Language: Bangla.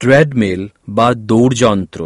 ট্রেডমিল বা দৌড়যন্ত্র।